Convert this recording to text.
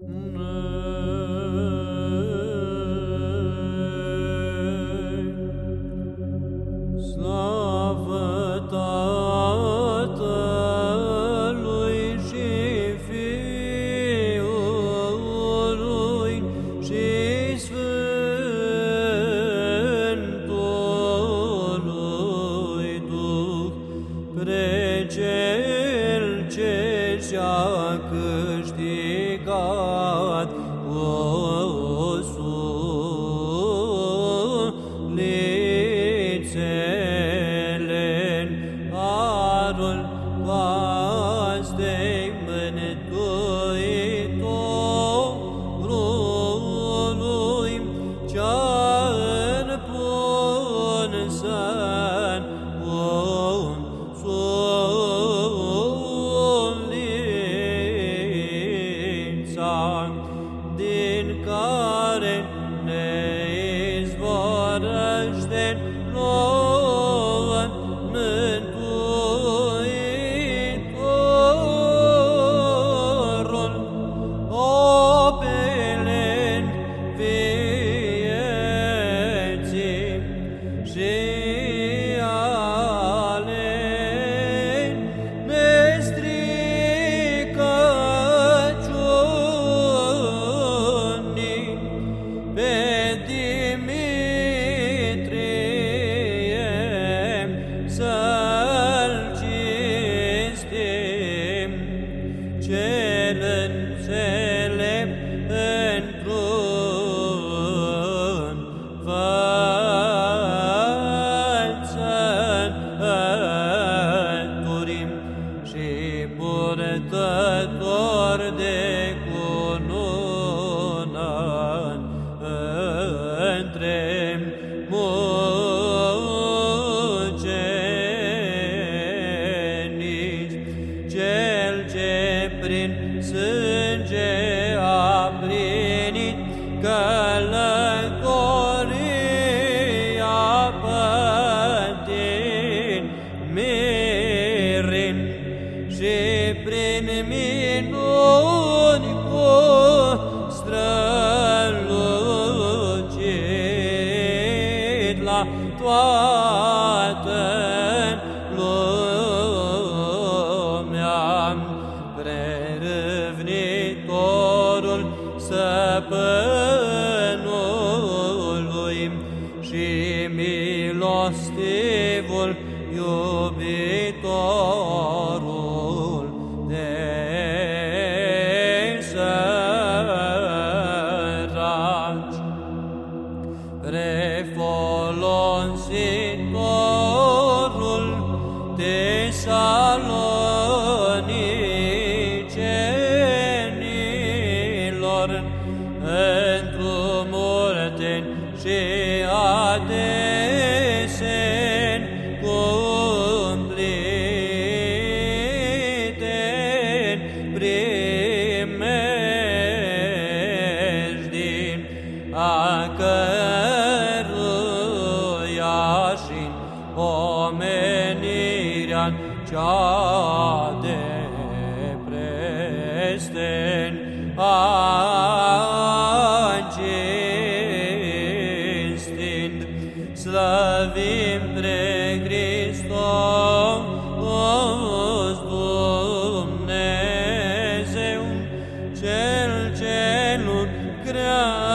mm one. Purtător de cunună între mucenici, cel ce prin sânge a plinit călătoria pătin mirin și prin minuni cu strălucit la toată lumea. Prerâvnitorul săpânului și milostivul iubitorul cea de presten cinstind, slăvim pre Hristos Dumnezeu, Cel ce lucrează